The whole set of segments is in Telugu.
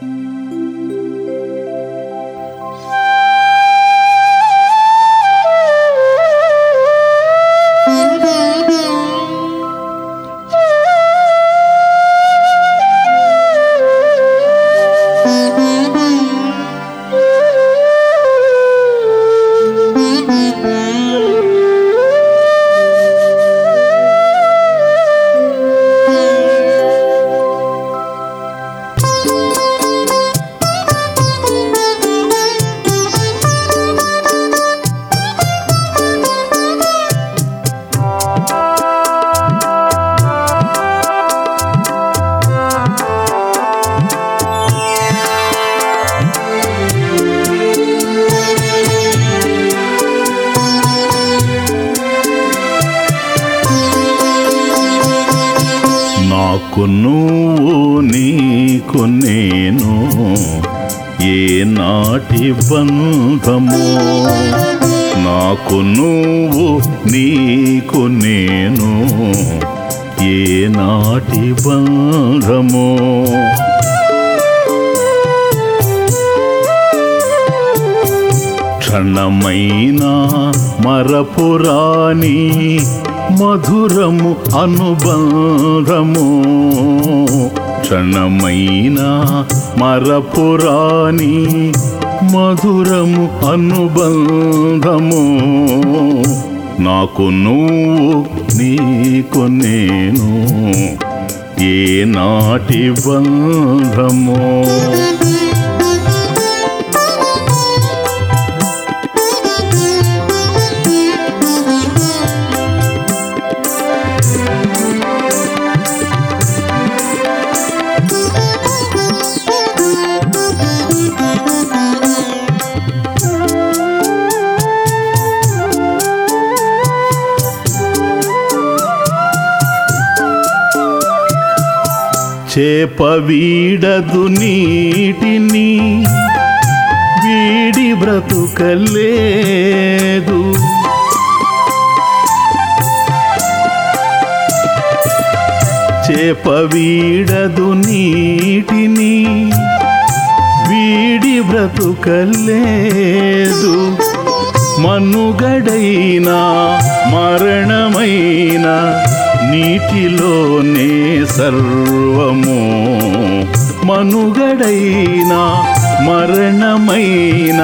Música నాకు నువ్వు నీకు నేను ఏ నాటి బంధమో. నాకు నువ్వు నీకు నేను ఏ నాటి బంధమో. క్షణమైనా మరపురాని మధురము అనుబంధము క్షణమైన మరపురాని మధురము అనుబంధము. నాకు నువ్వు నీకు నేను ఏ నాటి బంధము. చేప వీడదు నీటిని వీడి బ్రతుకలేదు. చేప వీడదు నీటిని వీడి బ్రతుకలేదు. మనుగడైనా మరణమైన నీటిలోనే సర్వ మనుగడైనా మరణమైన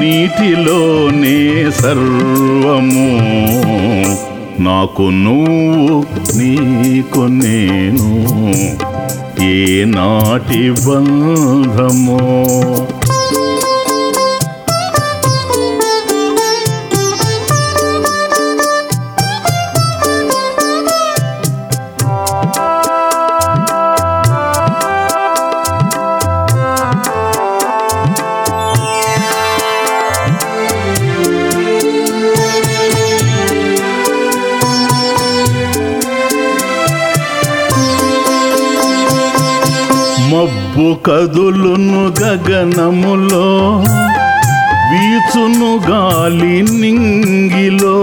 నీటిలోనే సర్వము. నాకు నువ్వు నీకు నేను. ఏ నాటి బంధమో మబ్బు కదులును గగనములో వీచును గాలి నింగిలో.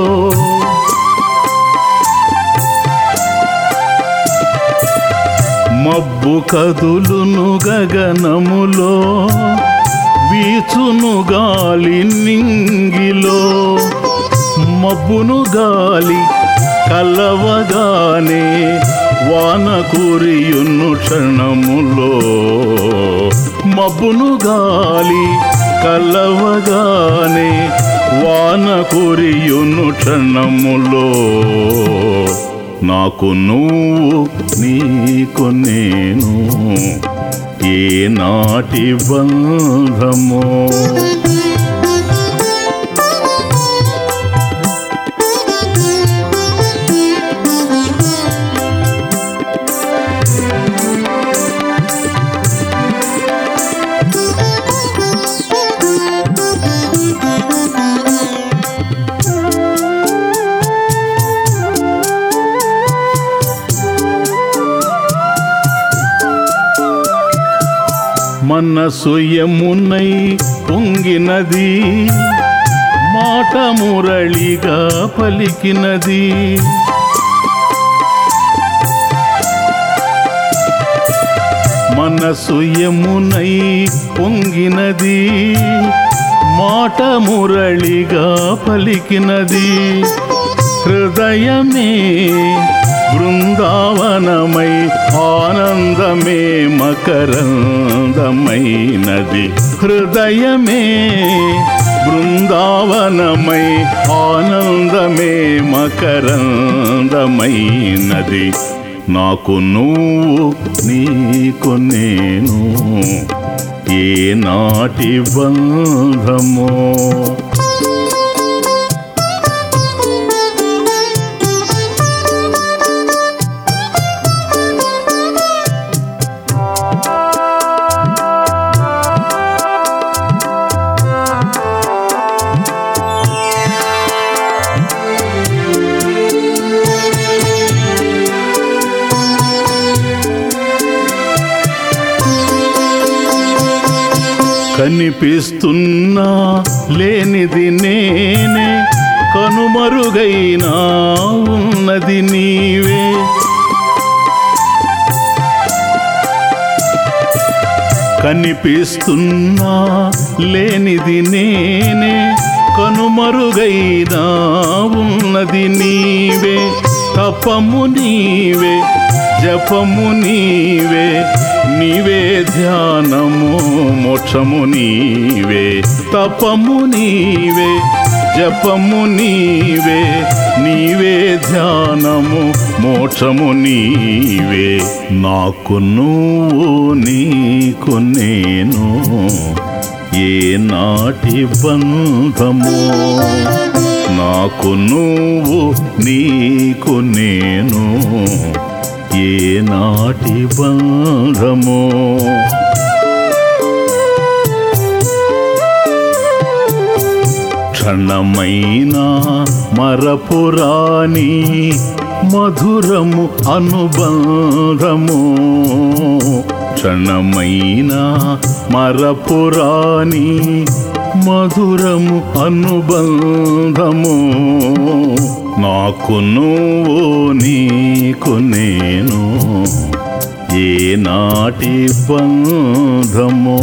మబ్బు కదులును గగనములో వీచును గాలి నింగిలో. మబ్బును గాలి కలవగానే వాన కురియును క్షణములో మబ్బును గాలి కలవగానే వాన కురియును క్షణములో నాకు నువ్వు నీకు నేను ఏ నాటి బంధమో మనసు యమునై పొంగినది మాట మురళిగా పలికినది. మనసు యమునై పొంగినది మాట మురళిగా పలికినది. హృదయమే బృందావనమై ఆనందమే నది హృదయమే బృందావనమై ఆనందమే మకరందమైనది. నాకు నువ్వు నీకు నేను ఏ నాటి బంధమో. కనిపిస్తున్నా లేనిది నేనే కనుమరుగైనా ఉన్నది నీవే. కనిపిస్తున్నా లేనిది నేనే కనుమరుగైనా ఉన్నది నీవే. తపము నీవే జపము నీవే నీవే ధ్యానము మోక్షము నీవే. తపము నీవే జపము నీవే నీవే ధ్యానము మోక్షము నీవే. నాకు నువ్వు నీకు నేను ఏ నాటి బంధము? నాకు నువ్వు నీకు నేను ఏ నాటి బంధము? క్షణమైనా మరపురాని మధురము అనుబంధము? క్షణమైనా మరపురాని మధురము అనుబంధము? నాకు నువ్వు నీకు నేను ఏ నాటి బంధమో